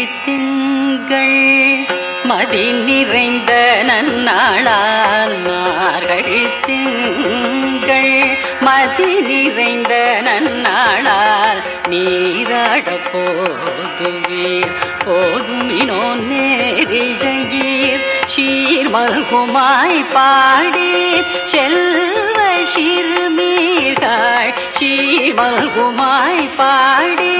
மார்கழித்திங்கள் மதி நிறைந்த நன்னாளால் மார்கழித்திங்கள் மதி நிறைந்த நன்னாளால் நீராட போதுவே போதுமினோ நேரிழையீர் சீர் மல்குமாய் பாடி செல்வ சிறுமீர்கள். சீர் மல்குமாய் பாடி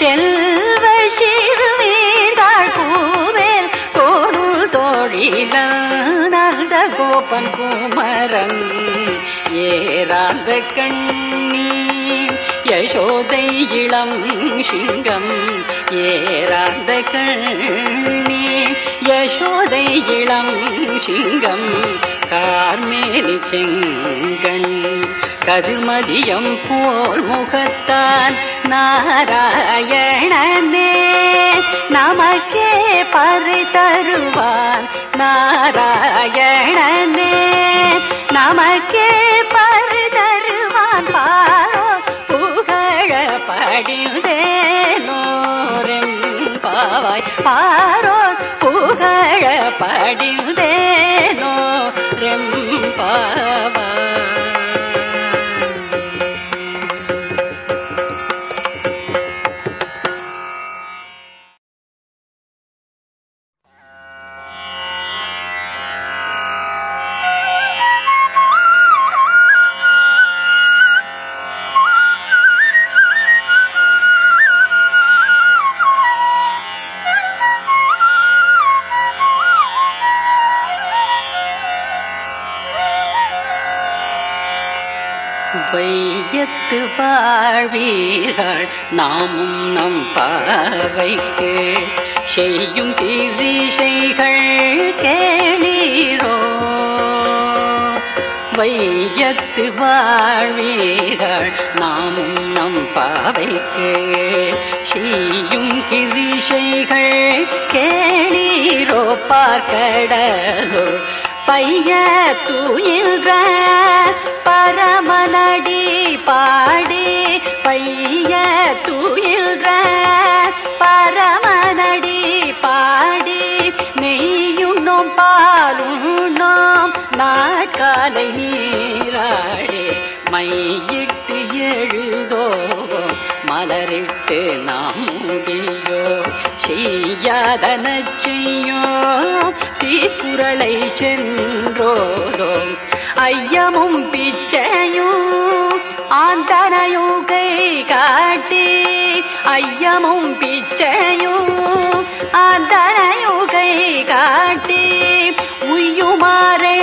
செல்வ சிறுமீர்கள். பூவேல் தோடுள் தோழிலார்ந்த கோபன் குமரன். ஏறாந்த கண்ணி யசோதை இளம் சிங்கம். ஏறாந்த கண்ணி யசோதை இளம் சிங்கம் கார்மேலி செங்கண் கதிர்மதியம் போல் முகத்தான் நாராயணனே. நமக்கே பறை தருவான் நாராயணனே. நமக்கே பறை தருவான் பாரோ புகழ படிந்தேனோரெம் பாவாய். பாரோ புகழ படிந்தேனோ வையத்து வாழ்வீர்கள். நாமும் நம் பார்வைக்கு செய்யும் கிரிசைகள் கேளீரோ? வையத்து வாழ்வீர்கள். நாமும் நம் பாவைக்கு செய்யும் கிரிசைகள் கேளீரோ? பார்க்கடலோ பைய தூயின்ற பரமனடி பாடி பைய தூயின்ற பரமனடி பாடி நெய்யுண்ணோம் பாலுண்ணோம் நாட்காலை நீராடி மையிட்டு எழுதோ மலரிட்டு நாம் முடியோ செய்யாதன செய்யோ தீக்குறளை சென்றோதோம் ஐயமும் பிச்சையும் ஆந்தனையும் கை காட்டி ஐயமும் பிச்சையும் ஆந்தனையும் கை காட்டி உயுமாறே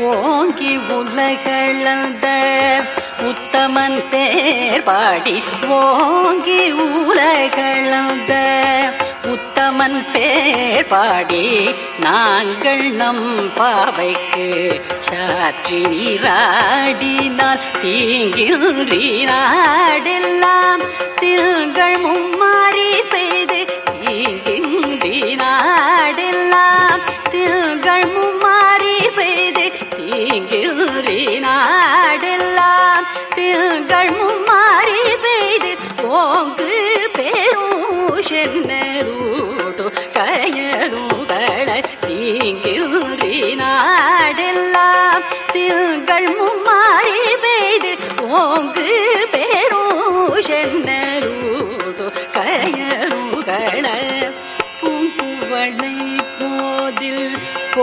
ஓங்கி உலகளந்த உத்தமன் பேர் பாடி ஓங்கி உலகளந்த உத்தமன் பேர் பாடி நாங்கள் நம் பாவைக்கு சாற்றி நீராடினால் தீங்கின்றி நாடெல்லாம் திங்கள் மும்மாறி பெய்து தீங்கின்றி நாடெல்லாம் தீங்கின்றி நாடெல்லாம் திங்கள் மும்மாறி பெய்து ஓங்கு பெரும் சென்னரூடு கயனுகளை தீங்கின்றி நாடெல்லாம் திங்கள் மும்மாறி பெய்து ஓங்கு பெரும் சென்னரூடு கயனுகளை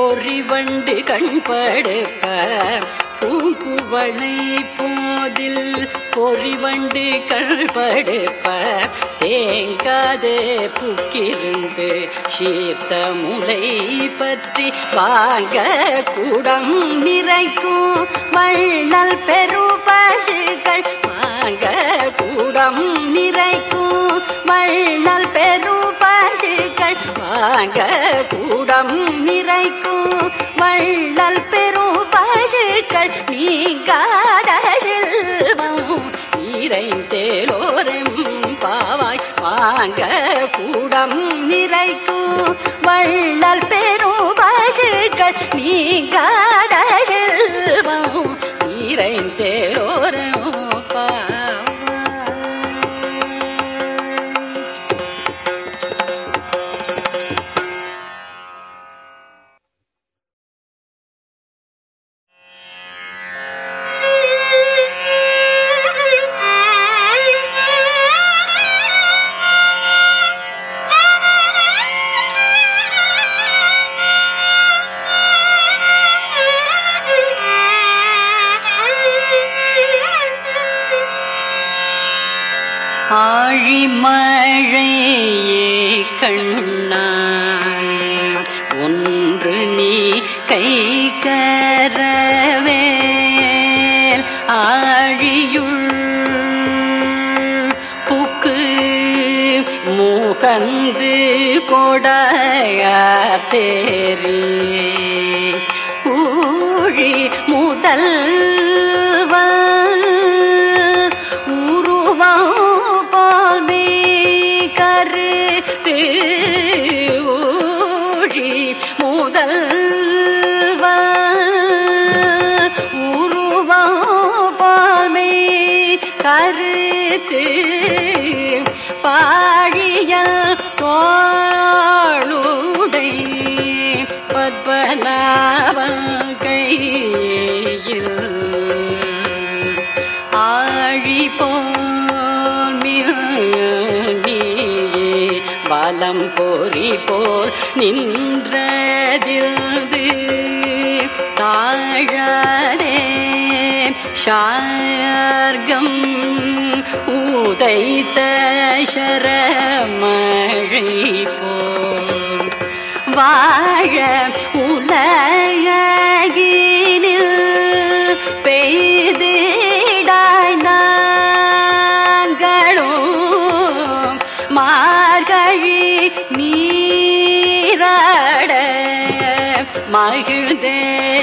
பூங்குவளை போதில் பொறிவண்டு பூங்குவளை பூங்குவளை போதில் பொறிவண்டு கண்படுப்ப தேங்காதே புக்கிருந்து சீர்த்த முலை பற்றி வாங்க கூடம் நிறைக்கும். வள்ளல் பெருபசுகள் வாங்க கூடம் நிறைக்கும். வள்ளல் பெரு தாங்க கூடம் நிறைக்கும். வள்ளல் பெருபசுகள் நீங்காத செல்வம். நிறைந்தேலோரம் பாவாய் வாங்க கூடம் நிறைக்கும். வள்ளல் பெருபசுகள் நீங்காத செல்வம். நிறைந்தேலோரம்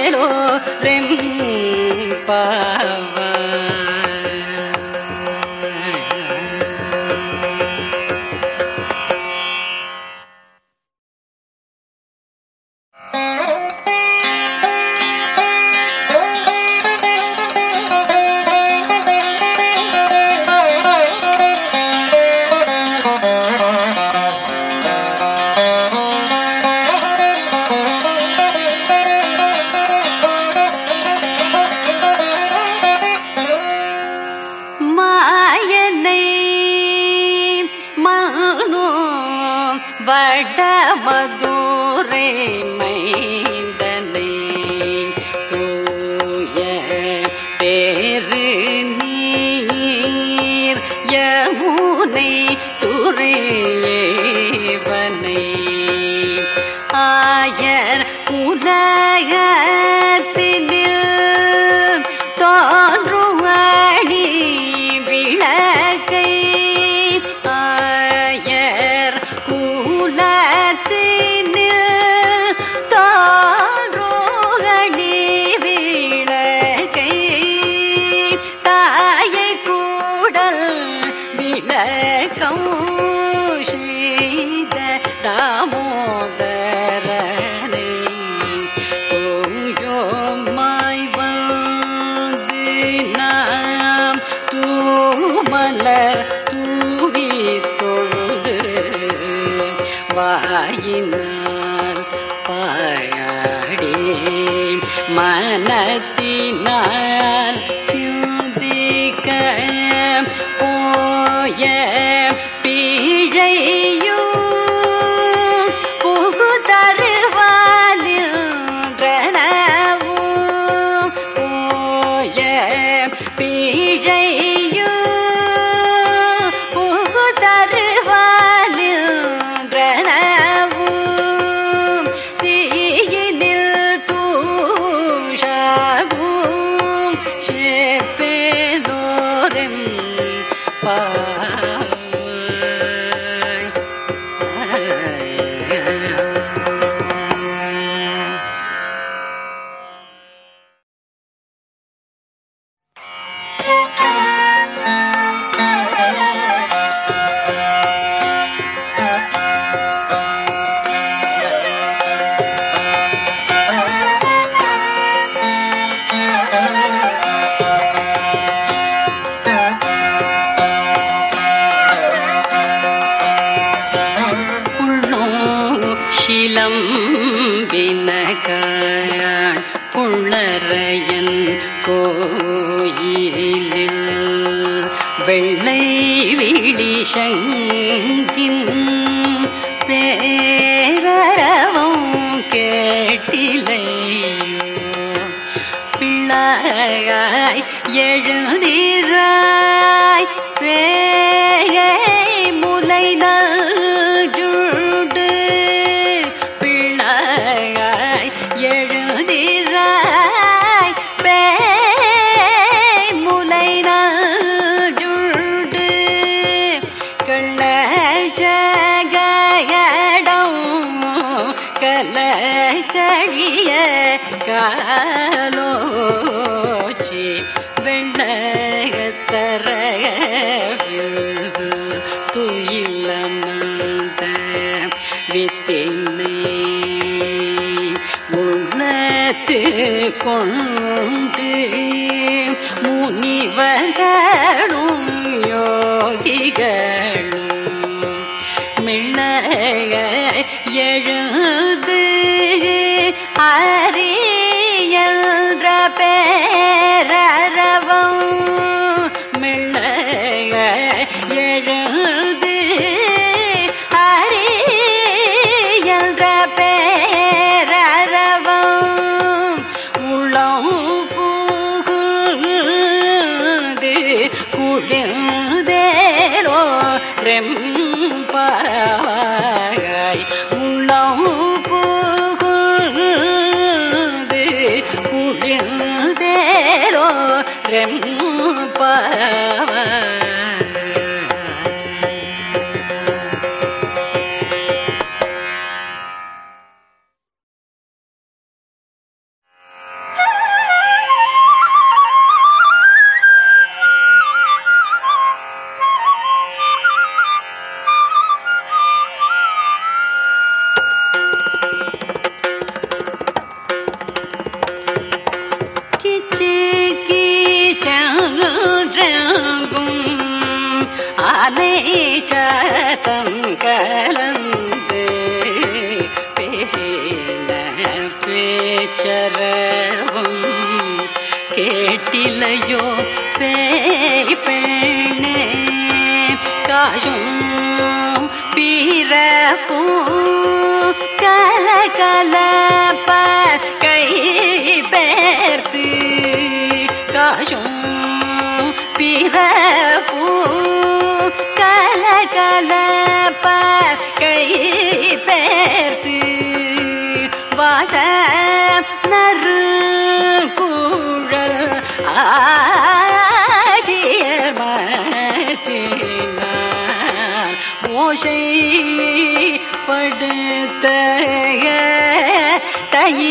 மகிழ்ந்தேலோ ரெம்பாவ நினைத்து கொண்டு முனிவர்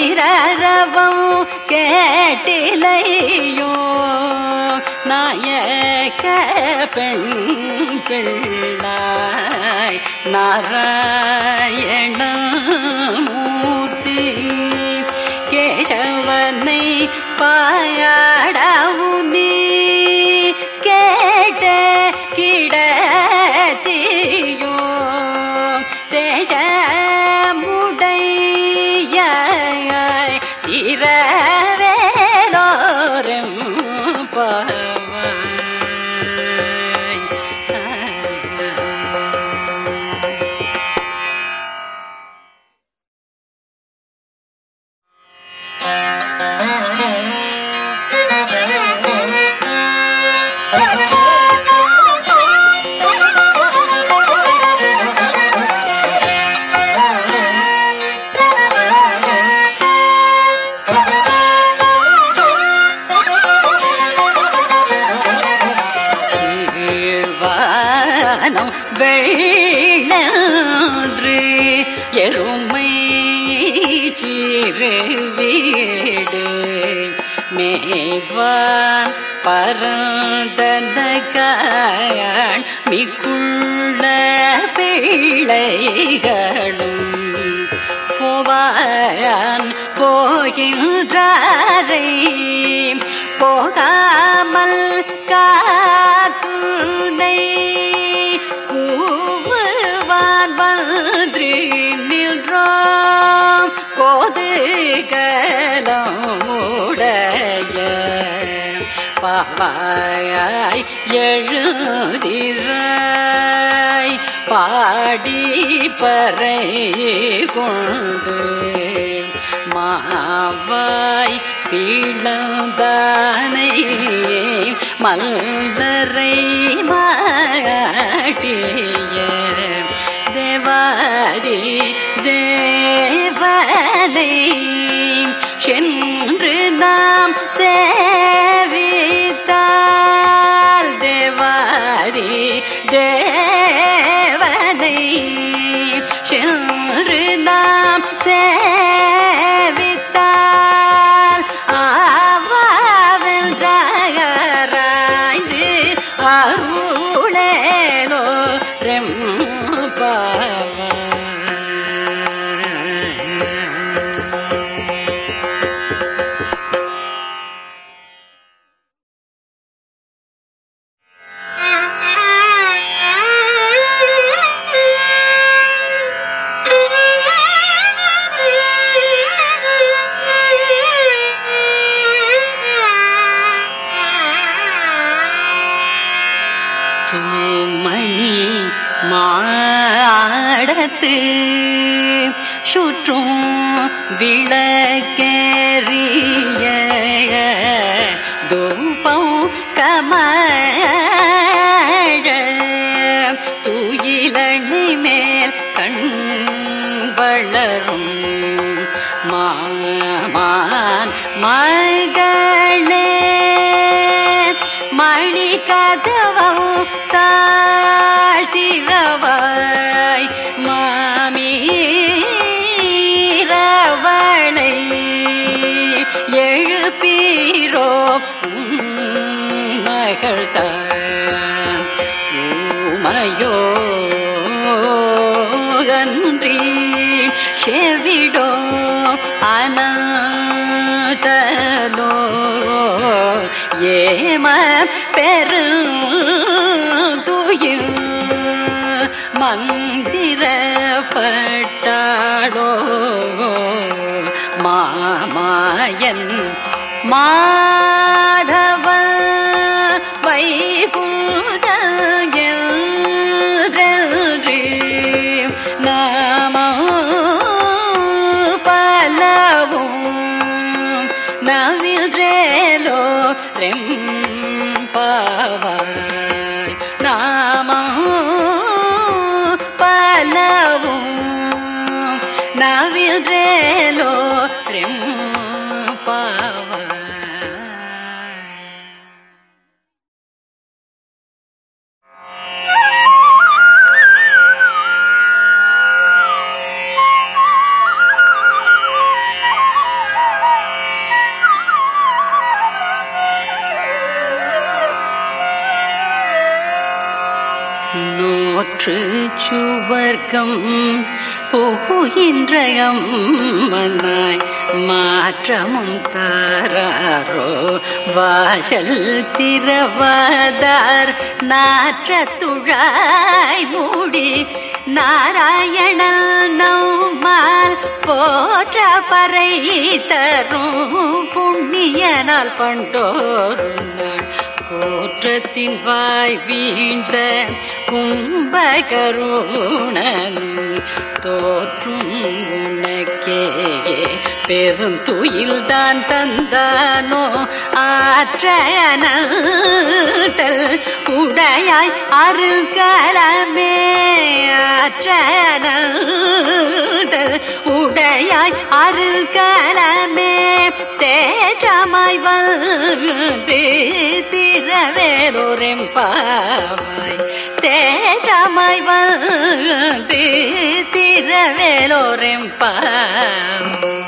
பிரரவம் கேட்டிலையோ? நாயக்க பெண் பிள்ளாய் நாராயணமூர்த்தி கேசவனை பாயாடவு நீ நலமுடைய பாவாய் எழுதிராய். பாடி பறை கொண்டு மாவாய் பிளந்தானை மல்ல நாம் மகள் செவிடோ அனதலோ. ஏம பெருந்துயில் மந்திரப்பட்டாடோ மாமாயன் மா உலகம் புகுகின்றயம் மன்னாய் மாற்றமும் தாராரோ. வாசல் திரவதார் நாற்ற துழாய் மூடி நாராயணன் நௌமால் போற்ற பறை தரும் புண்ணியனால் பண்டோரும் நாள் கூற்றத்தின் வாய் வீழ்ந்த கும்பகருணன் தோற்றும் உனக்கே. பெரும் துயில் தான் தந்தானோ ஆற்றனல் உடையாய் அருகலமே ஆற்றனல் உடையாய் அருகலமே தேற்றமாய் வந்து திரவேலோரெம்பாவாய் தேற்றமாய் வந்து திரவேலோரெம்பாவாய்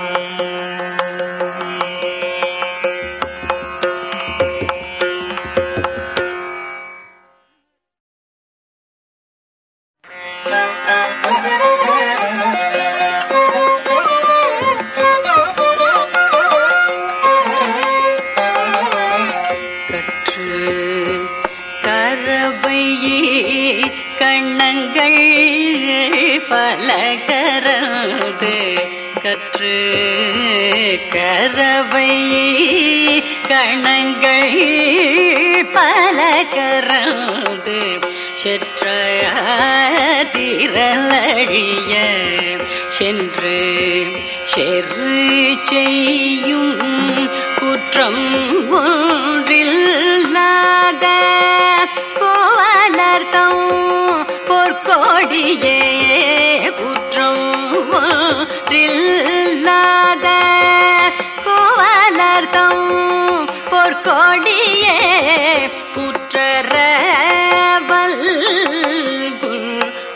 கற்று கரவை கணங்கள் பல கரந்து செற்ற சென்று செரு செய்யும் குற்றம் ஒன்றில்லாத கோவலர்த்தம் பொற்கோடியே பொற்கோடியே குற்றரவல்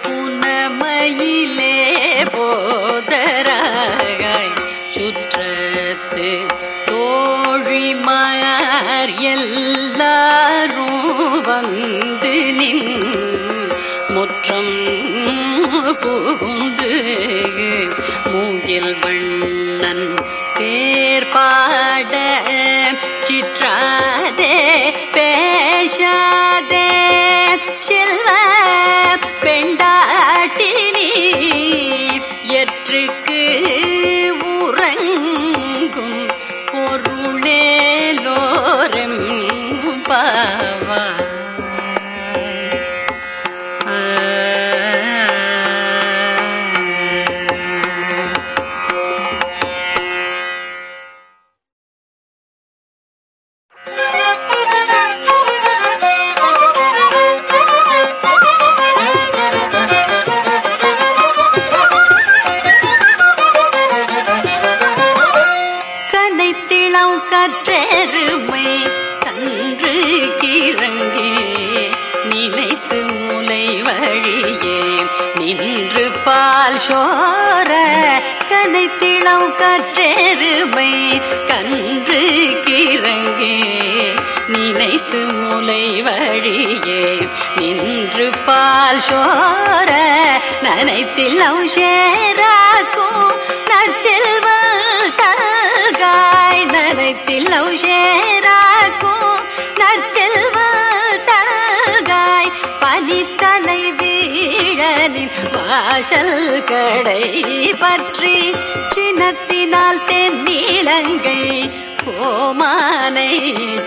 புனமையிலே போதராய் சுற்றத்து தோழிமார் எல்லாரும் வந்து நின் முற்றம் புகுந்து மூங்கில் வண்ணன் பேர் பாட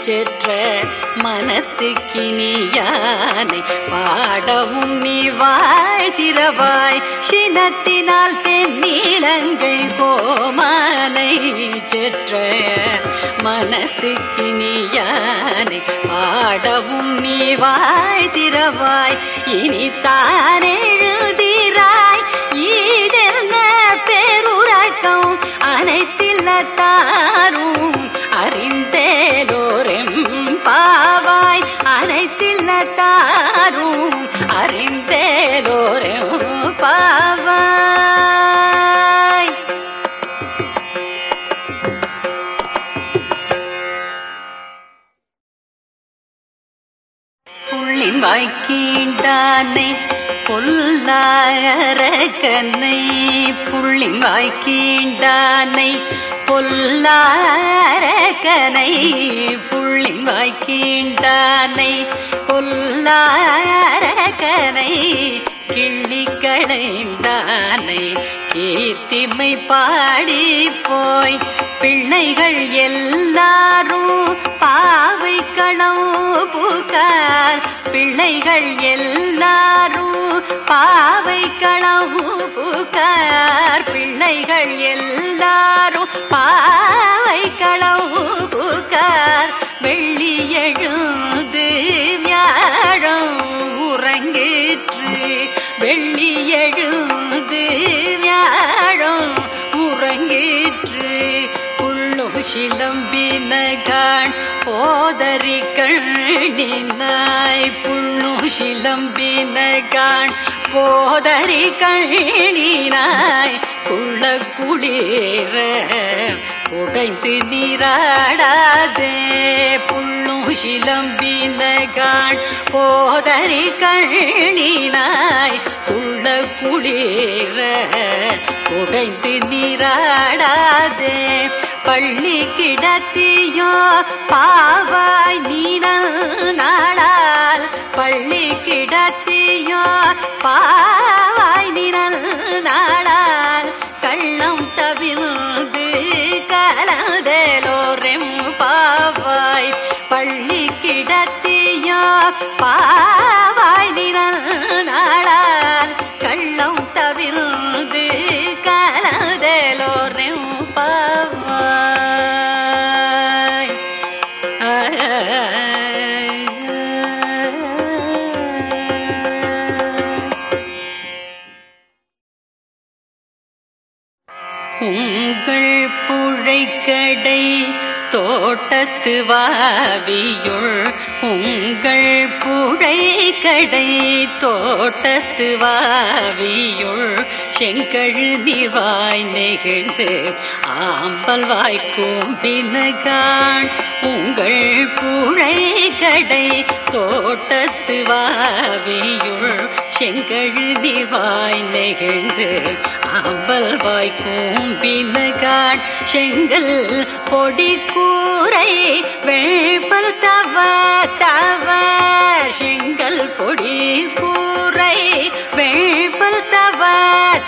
செற்ற மனத்துக்கினியானை பாடவும் நீ வாய் திறவாய். சினத்தினால் தென்னிலங்கை கோமானை. செற்ற மனத்துக்கினியானை பாடவும் நீ வாய் திறவாய். இனி தான் எழுதிராய் ஈதெல்ல பேருறக்கம் அனைத்தில்லத்தாரும் அறிந்த யாரும் அறிந்தேலோரும் பாவாய். புள்ளின் வாய்க்கீண்டானை பொல்லாரக்கனை புள்ளின் வாய்க்கீண்டானை பொல்லாரக்கனை புள்ளின் வாய்க்கீண்டானை பொல்லாரக்கனை கிள்ளி களைந்தானை கீர்த்திமை பாடி போய் பிள்ளைகள் எல்லாரும் பாவை களவு புகார் பிள்ளைகள் எல்லாரும் பாவை களவு புகார் பிள்ளைகள் எல்லாரும் பாவை களவு புகார் வெள்ளி எழுந்து வியாழம் வெள்ளி எழுந்து வியாழம் உறங்கிற்று உள்ளு உள்ளும் சிலம்பினகான் போதறி கண்ணினாய் புண்ணு சிலம்பினகான் போதறி கண்ணினாய் குள்ள குளிர உடைந்து நீராடாதே. புண்ணு சிலம்பினகான் போதறி கண்ணினாய் உள்ள குளிர உடைந்து நீராடாதே. பள்ளி கிடத்தியோ பாவாய் நீன பள்ளி கிடத்தியோ பாவாய் நிழல் நாடால் கள்ளம் தவிர்ந்து கலந்தலோரெம் பாவாய். பள்ளி கிடத்தியோ பாவாய் நாளால் கள்ளம் தவிர்ந்து தோட்டத்து வாவியுள் உங்கள் புழைக்கடை தோட்டத்து வாவியுள் செங்கழு நிவாய் நெகிழ்ந்து ஆம்பல் வாய் கூம்பினகான். உங்கள் புழைக்கடை தோட்டத்து வாவியுள் செங்கழு நிவாய் நெகிழ்ந்து ஆம்பல் வாய் கூம்பினகான் செங்கல் பொடி கூரை வெள்பல் தவ தவ. செங்கல் பொடி கூரை வெள்பல் தவ.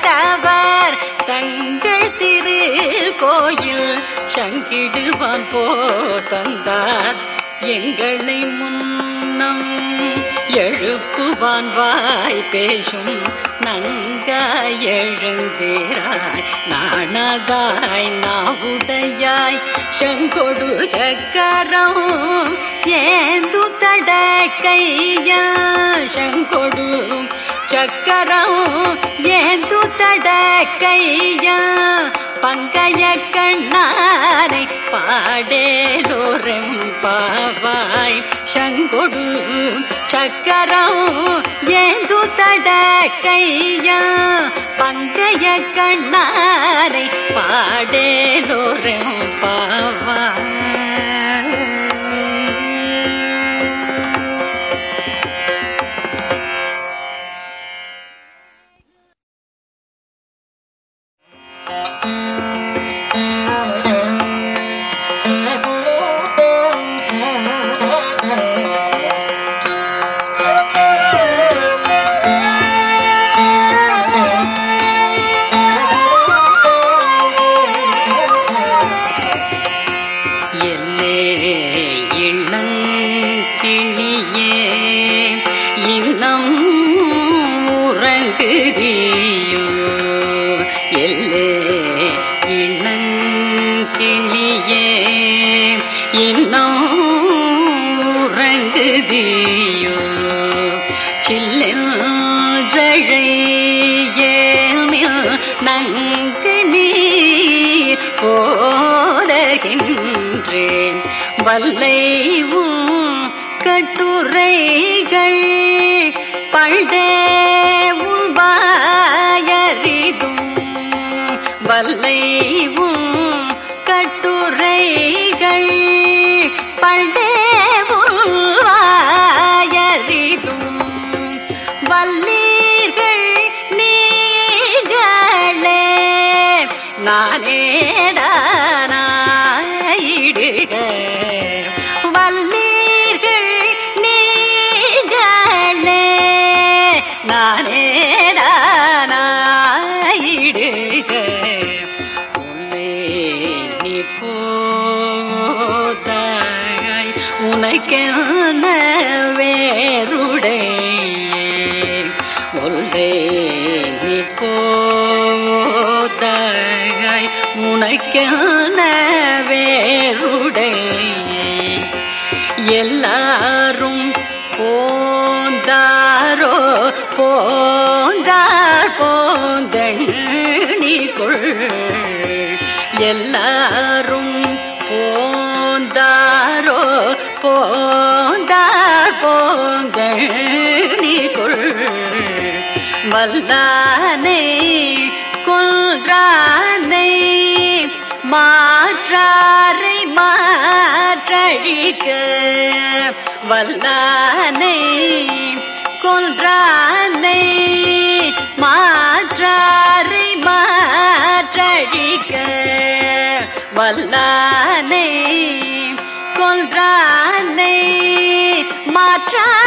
தவர் தங்கள் திரு கோயில் சங்கிடுவான் போ தந்தார். எங்களை முன்னம் எழுப்புவான் வாய் பேசும் நங்காய் எழுந்தேராய். நாணதாய் நாவுடையாய். செங்கொடு சக்கரம் ஏந்து தட கையா செங்கொடு சக்கரம் ஏந்து தட கையா பங்கைய கண்ணாரை பாடேலோரம் பாவாய். சங்கொடு சக்கரம் ஏந்து தட கையா. பங்கைய கண்ணாரை பாடே போதாய் உனக்கென்ன எல்லாரும் போந்தாரோ போந்தார் போந்தணிக்குள் எல்லாரும் போந்தாரோ போந்தார் போந்தணிக்குள் வல்லார் மாற்றாரை மாற்றழிக்க வல்லானை கொன்றானை மாற்றாரை மாற்றழிக்க வல்லானை கொன்றானை மாற்றாரை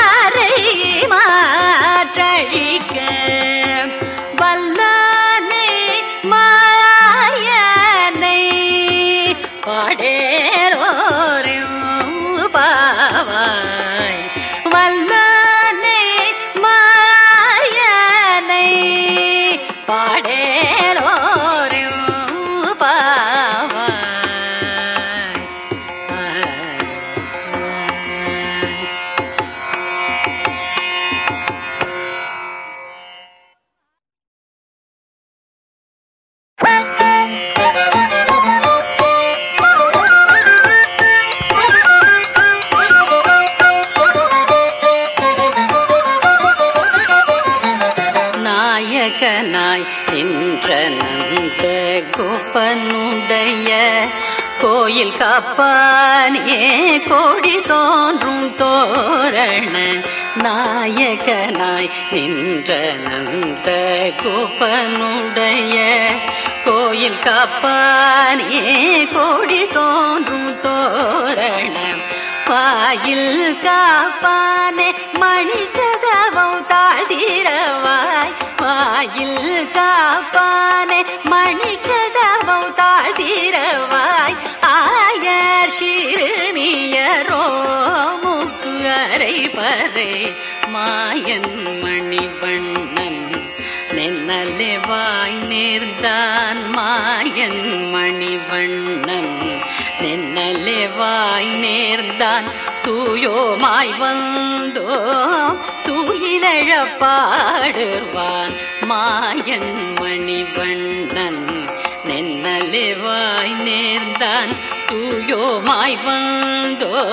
கோயில் காப்பானே கோடி தோன்றும் தோரண நாயகனாய் நின்ற நந்த கோபனுடைய கோயில் காப்பானே கோடி தோன்றும் தோரண வாயில் காப்பானே மணி கதவம் தாழ்த்திரவாய். பாயில் காப்பானே மணி கதவம் தாழ்த்திரவாய். ஆயர் சிறுமியரோ முக்கு அரை பறை மாயன் மணி மணிவண்ணன் நென்னலே வாய் நேர்ந்தான் மாயன் மணிவண்ணன். நென்னலே வாய் நேர்ந்தான் தூயோமாய் வந்தோ. தூயிலழ பாடுவான் மாயன் மணிவண்ணன். நென்னலே வாய் நேர்ந்தான் தூயோமாய் வந்தோ.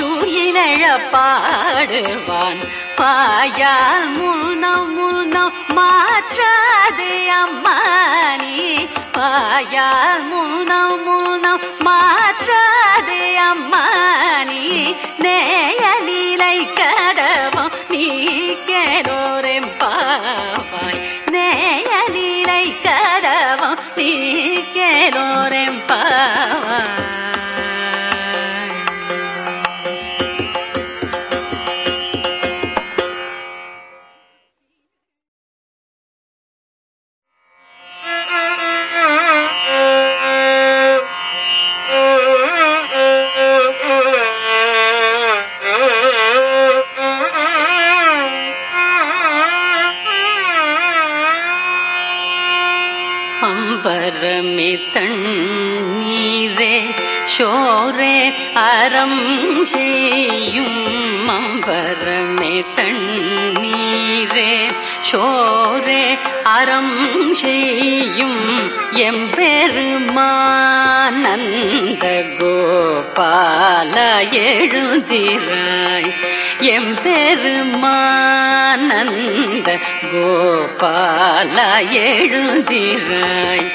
தூயிலழ பாடுவான் பாயால் முன்னம் முன்னம் மாற்றாது அம்மானி. பாயால் முன்னம் முன்னம் மாற்றாது அம்மானி. நேய நிலை கடவம் நீ கேனோரம் பாவாய். நேய நிலை கடவம் நீ கேனோரம் பாவாய். சோரே அறம் செய்யும் மம்பரமே தண்ணீரே. சோரே அறம் செய்யும் எம்பெருமானந்த கோபால எழுந்திராய் எம்பெருமானந்த கோபால எழுந்திராய்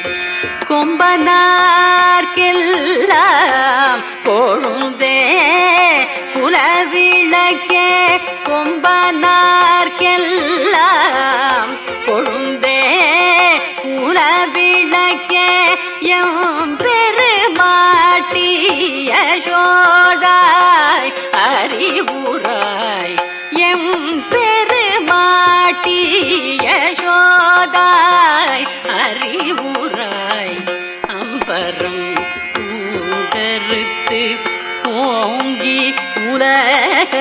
கொம்பனார்க்கெல்லாம் பொழுதே குலவிளக்கே கொம்பனார்க்கெல்லாம் பொழுந்தே குலவிளக்கே எம் பெருமாட்டிய சோதாய் அறிவுராய் எம் பெருமாட்டிய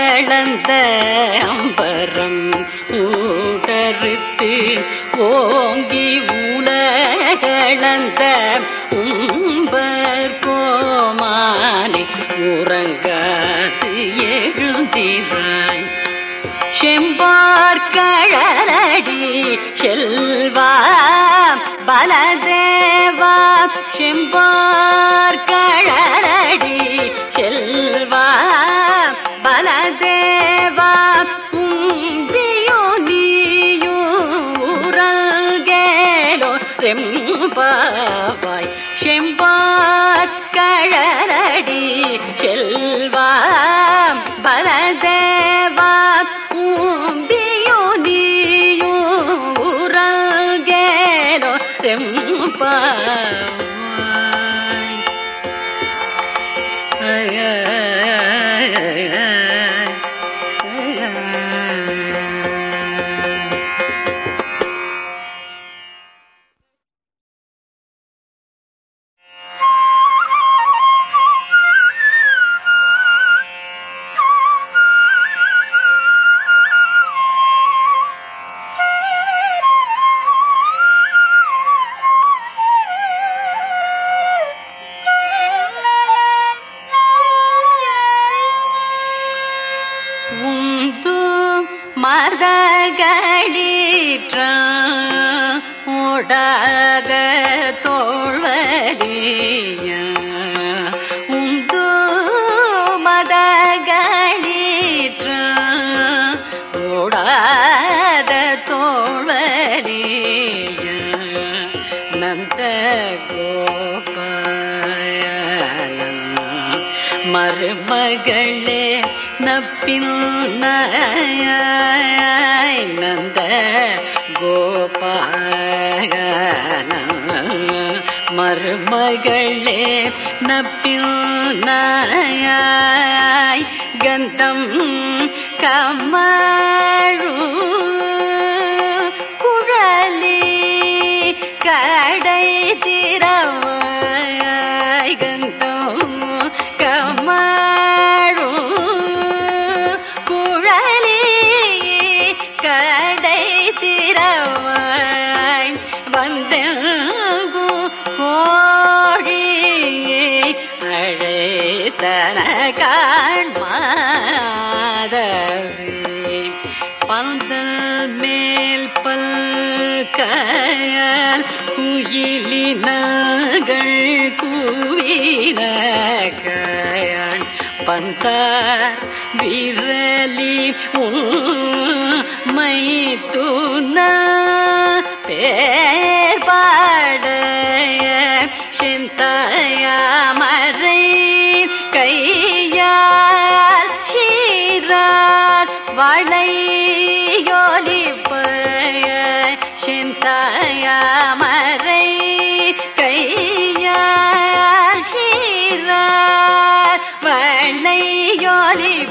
உலகளந்த அம்பரம் ஊடறுத்து ஓங்கி உலகளந்த உம்பர் கோமானி உறங்காது எழுந்திராய். செம்பார்கழலடி செல்வா பலதேவா. செம்பார்கழலடி செல்வா பல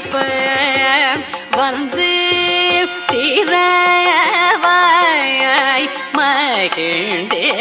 அப்ப வந்து தீரவாய் மகிழ்ந்தேலோ.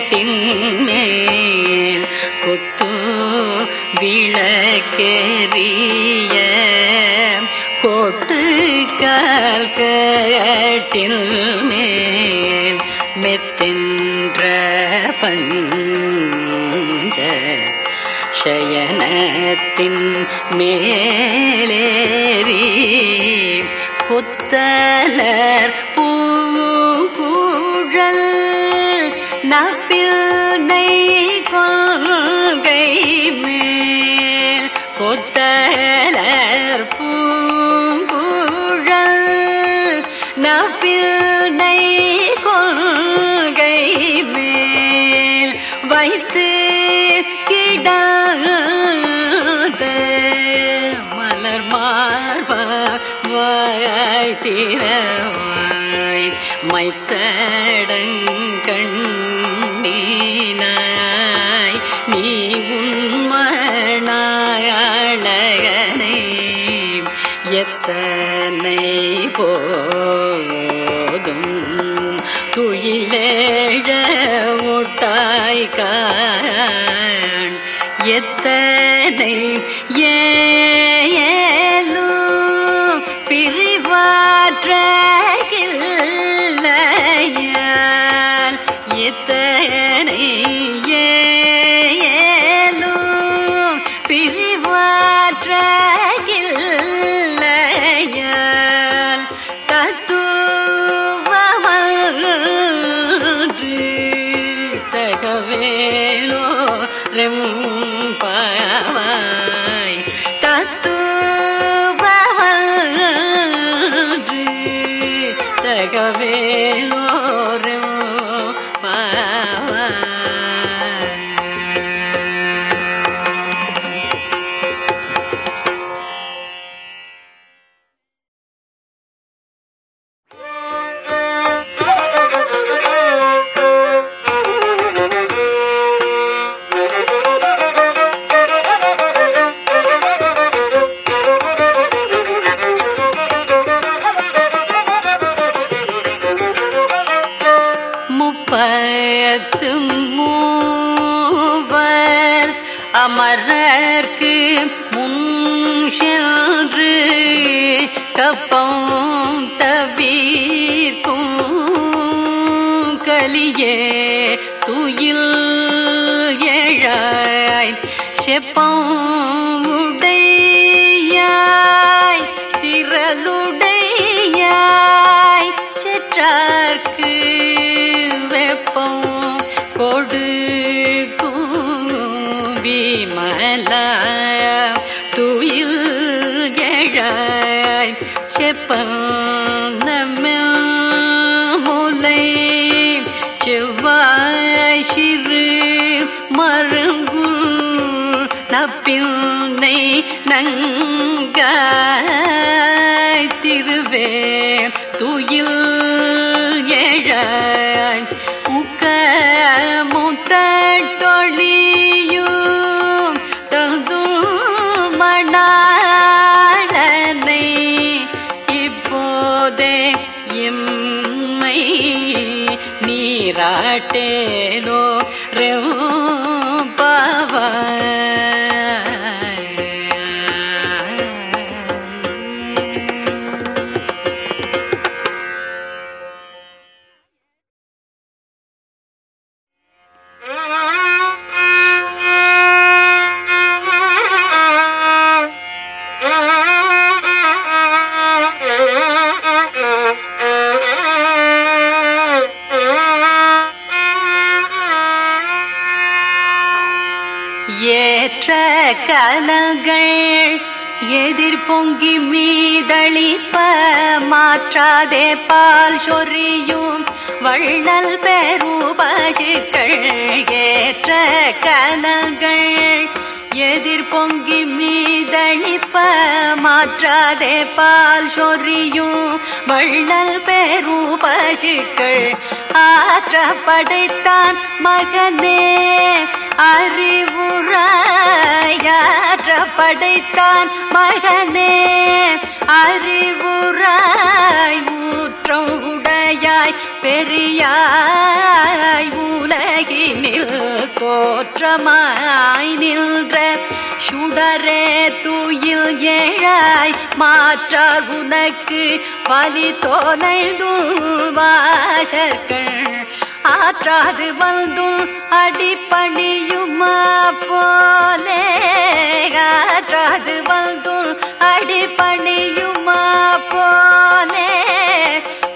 மேட்டின் மேல் கொத்து விளக்கெறிய கோட்டு கால் கேட்டின் மேல் மெத்தின்ற பஞ்ச சயனத்தின் மேலேறி புத்தலர் பூங்குழல் ना पे Oh. உம்மத்தும் மூவர் அமரர்க்கு முன் சென்று கப்பம் தவிர்க்கும் கலியே துயில் ஏழாய் செப்பம் வள்ளல் பெருபசுக்கள் ஏற்ற கலங்கள் எதிர் பொங்கி மீதழிப்ப மாற்றாதே பால் சொறியும் வள்ளல் பெருபசுக்கள். ஆற்ற படைத்தான் மகனே அறிவுராயாற்ற படைத்தான் மகனே அறிவுராய் ஊற்றம் பெரியாய் பெரியாய் உலகினில் தோற்றமாய் நின்ற சுடரே தூயில் ஏழாய் மாற்றார் உனக்கு பலி தோலைதுள்வாசர்கள் ஆற்றாது வந்துள் அடிப்பணியுமா போலே ஆற்றாது வந்துள் அடிப்பணியுமா போலே.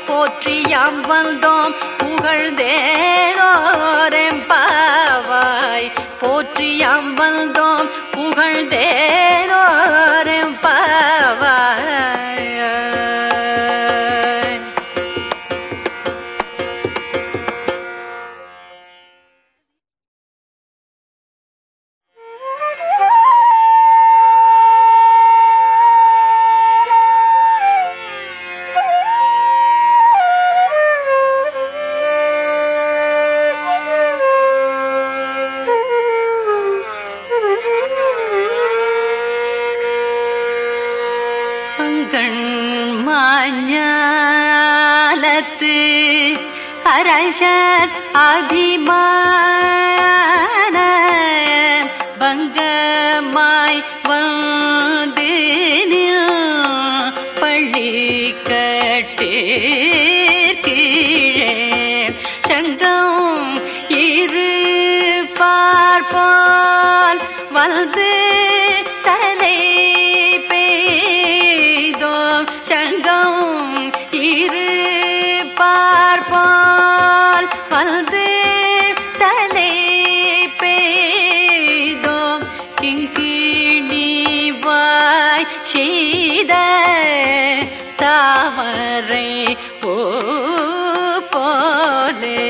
போற்றியாம் வந்தோம் புகழ்ந்தேரோரெம்பாவாய் போற்றியாம் வந்தோம் புகழ்ந்தேரோரெம்பாவாய் அரசர் அபிமான பங்கமாய் வந்து நில் பள்ளி கட்டீர்கீழே சங்கம் இரு பார்ப்பால் வந்து தாமரை போலே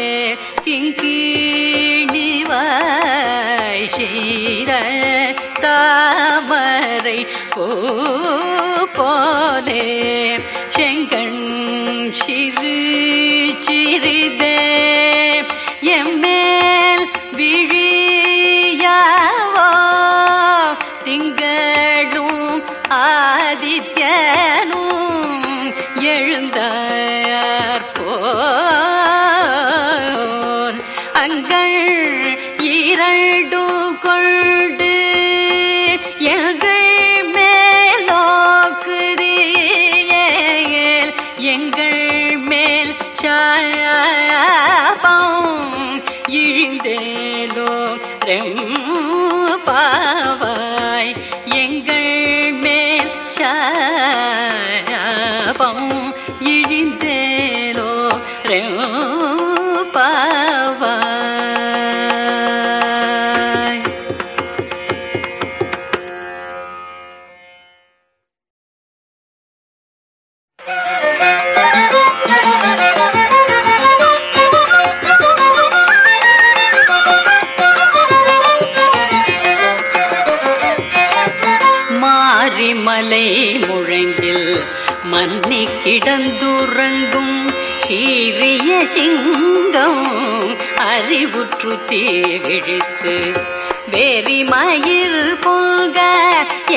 கிங்கிணிவாய் செய்த தாமரை போ போலே செங்கண் சிறு சிறிதே கிடந்துறங்கும் சீரிய சிங்கம் அறிவுற்று தீவிழித்து வேரிமயிர் பொங்க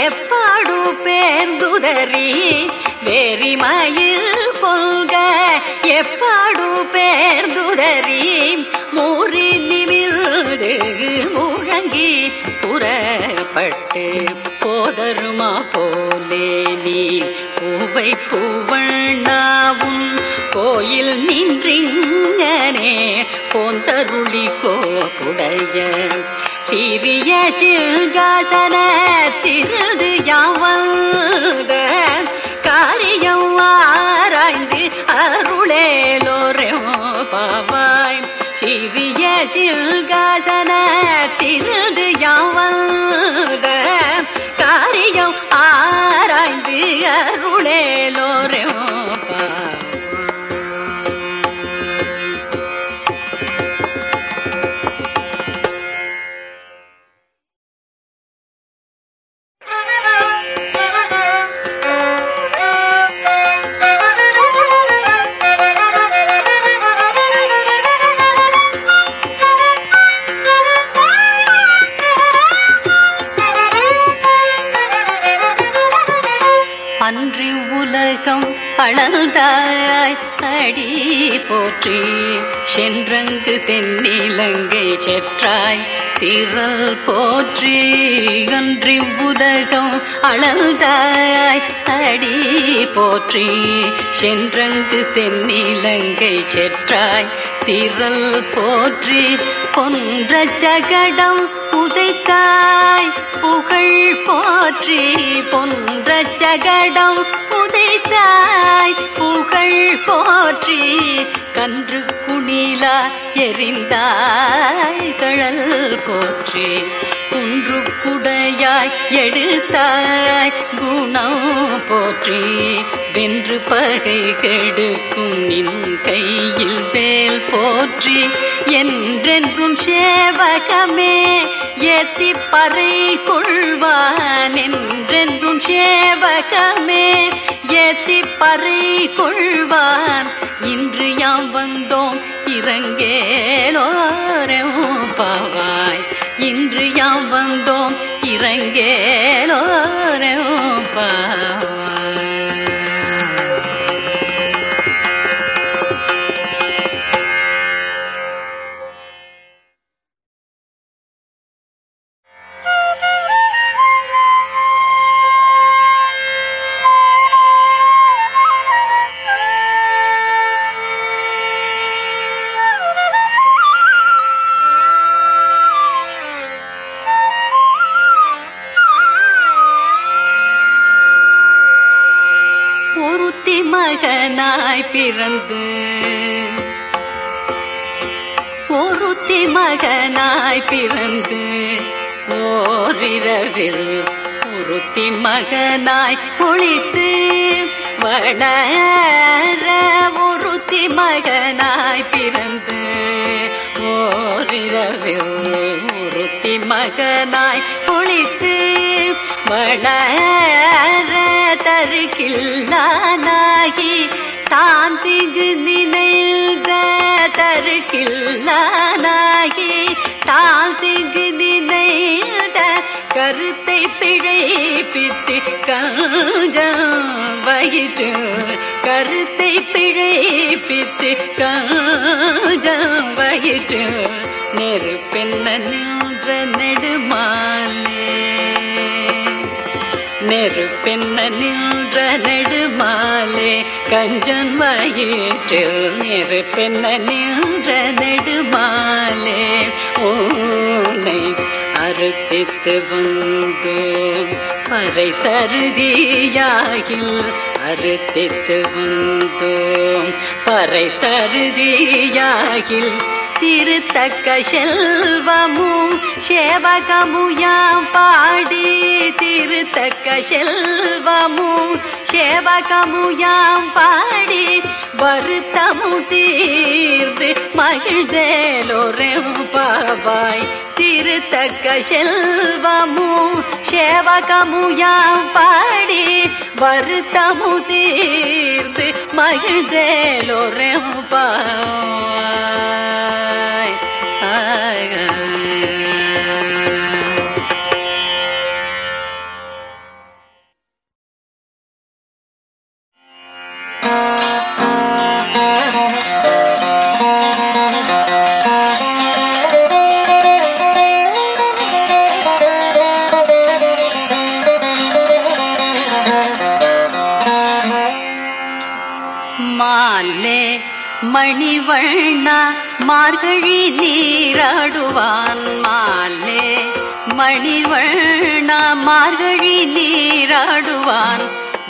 எப்பாடு பேர்ந்துதறி வேரிமயிர் பொங்க எப்பாடு பேர்ந்துதறி மூறி நிமிர்ந்து முழங்கி புறப்பட்டு போதருமா போலே நீ கோவை பூவண்ணாவும் கோயில் நின்றிங்கனே போந்தருளி கோப்புடைய சிறிய சிங்காசன திருது காரியம் சென்றங்கு தென்னிலங்கை செற்றாய் திரள் போற்றி அன்றி உலகம் அளந்தாய் அடி போற்றி சென்றங்கு தென்னிலங்கை செற்றாய் திரள் போற்றி கொன்ற ஜகடம் உதைத்தாய் புகழ் போற்றி பொன்ற ஜகடம் உதைத்தாய் புகழ் போற்றி கன்று நீலா எரிந்தாய் கழல் போற்றி. குன்று குடையாய் எடுத்தாய் குணம் போற்றி. வென்று பகை கெடுக்கும் நின் கையில் வேல் போற்றி. என்றென்றும் சேவகமே ஏத்தி பறை கொள்வான். என்றென்றும் சேவகமே ஏத்தி பறை கொள்வான். இன்று யாம் வந்தோம் இறங்கேலோரே பாவாய் இன்று யாம் வந்தோம் இறங்கேலோரே பாவாய் மகனாய் குளித்து வளர ஒருத்தி மகனாய் பிறந்து ஓரிரவில் ஒருத்தி மகனாய் குளித்து வளர தருக்கில்லானாகி தான் திகு நினைந்த தருக்கில்லானாகி தான் திகு கருத்தை பிழைப்பித்து காஞ்சம் வயிற்று. கருத்தை பிழைப்பித்து காஞ்சம் வயிற்று. நெருப்பென்ன நின்ற நெடுமாலே. நெருப்பென்ன நின்ற நெடுமாலே. கஞ்சன் வயிற்றில் நெருப்பென்ன நின்ற நெடுமாலே. உன்னை கருத்தித்து வந்தோம் பறை தருதியாகில் அறுத்தித்து வந்தோம் பறை தருதியாகில் திருத்தக்க செல்வமும் சேவகமுயாம் பாடி திருத்தக்க செல்வமும் சேவகமுயாம் பாடி வருத்தமும் தீர்ந்து மகிழ்ந்தேலோரெம் பாவாய். திருத்தக்க செல்வமும் சேவகமுயாம் பாடி வருத்தமு தீர்ந்து மகிழ்ந்தேலோரெம் மணிவண்ணா மார்கழி நீராடுவான் மாலே. மணிவண்ணா மார்கழி நீராடுவான்.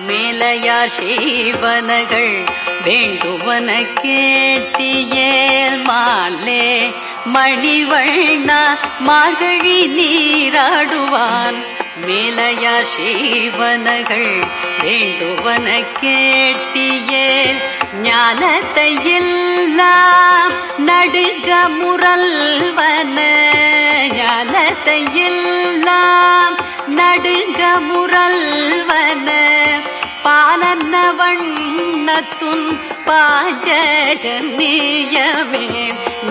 மேலையார் சீவனகள் வேண்டுவன கேட்டியேல் மாலே. மணிவண்ணா மார்கழி நீராடுவான். மேலையார் சீவனகள் வேண்டுவன கேட்டியேல் ஞானத்தையில் எல்லாம் நடுக முரல்வன ஞானத்தை எல்லாம் நடுக முரல்வன பாலன்ன வண்ணத்துன் பாஞ்சனியமே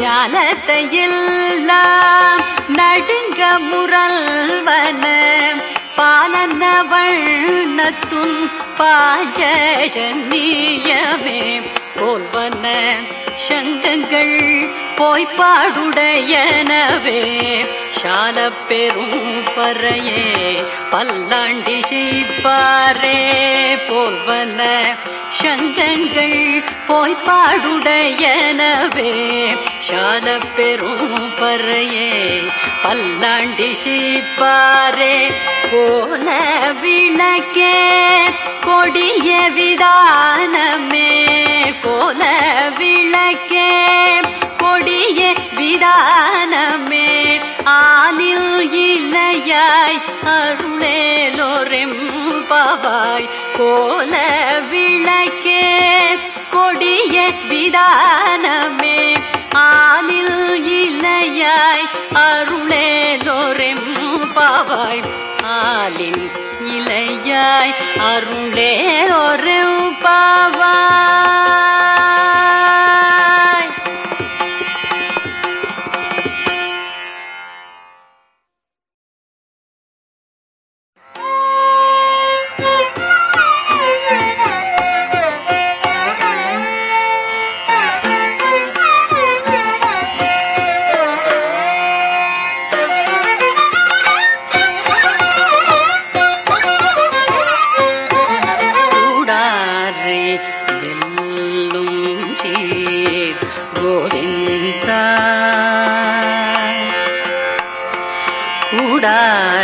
ஞானத்தை எல்லாம் நடுங்க முரல்வன பாலன்ன வண்ணத்துன் பாஞ்சனியமே போல்வன சங்கங்கள் போய்ப்பாடுடையனவே சால பெரும் பறையே பல்லாண்டி செய்ப்பாரே போல்வன சங்கங்கள் போய்ப்பாடுடையனவே சால பெரும் பறையே பல்லாண்டி செய்ப்பாரே போல விளக்கே கொடிய விதானமே கோல விளக்கே கொடிய விதானமே ஆனில் இலையாய் அருளேலோரெம் பவாய் கோல விளக்கே கொடிய விதானமே ஆனில் இலையாய் அருளேலோரெம் பாவாய் ஆலின் இலையாய் அருளே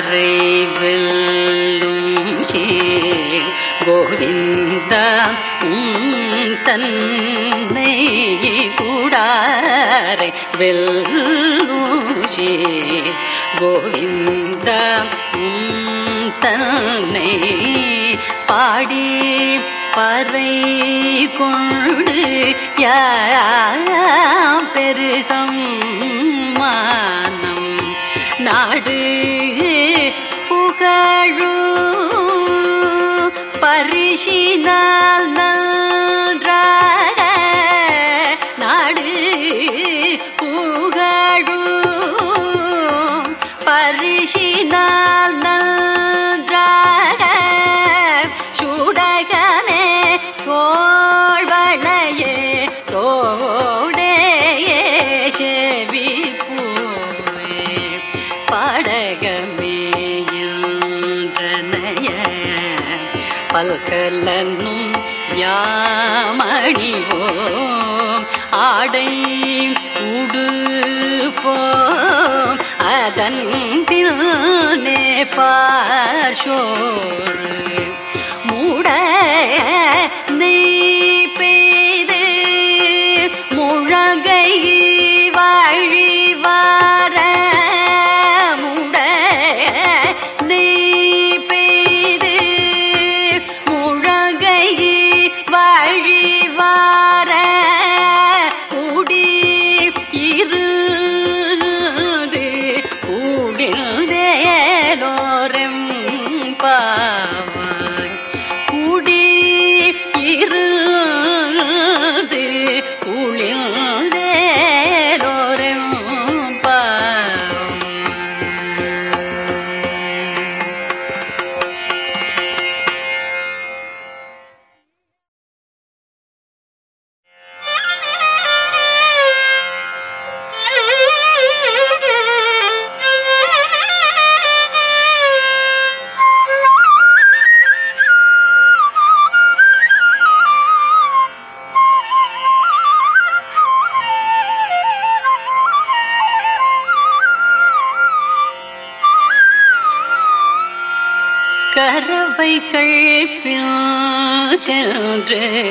கூடாரை வெல்லும் சீர் தன்னை கூடாரை வெல்லும் கோவிந்த தன்னை பாடி பறை கொண்டு யாம் பெருசம் மானம் நாடு she la la ஆடை உடுப்போம். அதன் பின்னே பார்ஷோர். மூட சென்று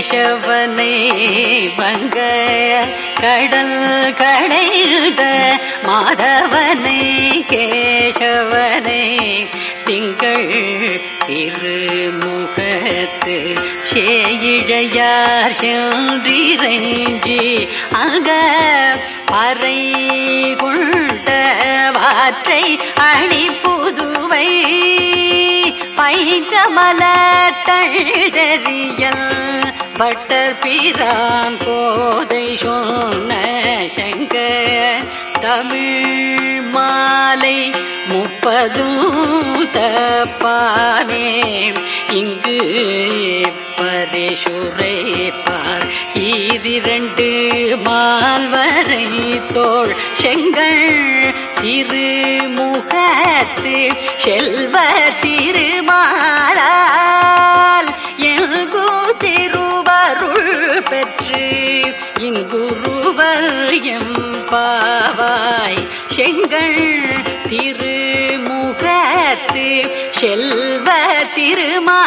கேசவனை வங்க கடல் கடைந்த மாதவனை கேசவனை திங்கள் திருமுகத்து சேயிழையார் சென்றிரைஞ்சி அங்க பறை கொண்ட வாற்றை அணி புதுவை பைங்கமல தழுத பட்டர் பிரான் போதை சொன்ன சங்க தமிழ் மாலை முப்பதும் தப்பானே. இங்கு பரிசுரைப்பார் ஈரிரண்டு மால்வரை தோள். செங்கல் திருமுகத்து செல்வ திருமாலால் குருவர் எம் பாவாய். செங்கள் திருமுகத்து செல்வ திருமாலாயா.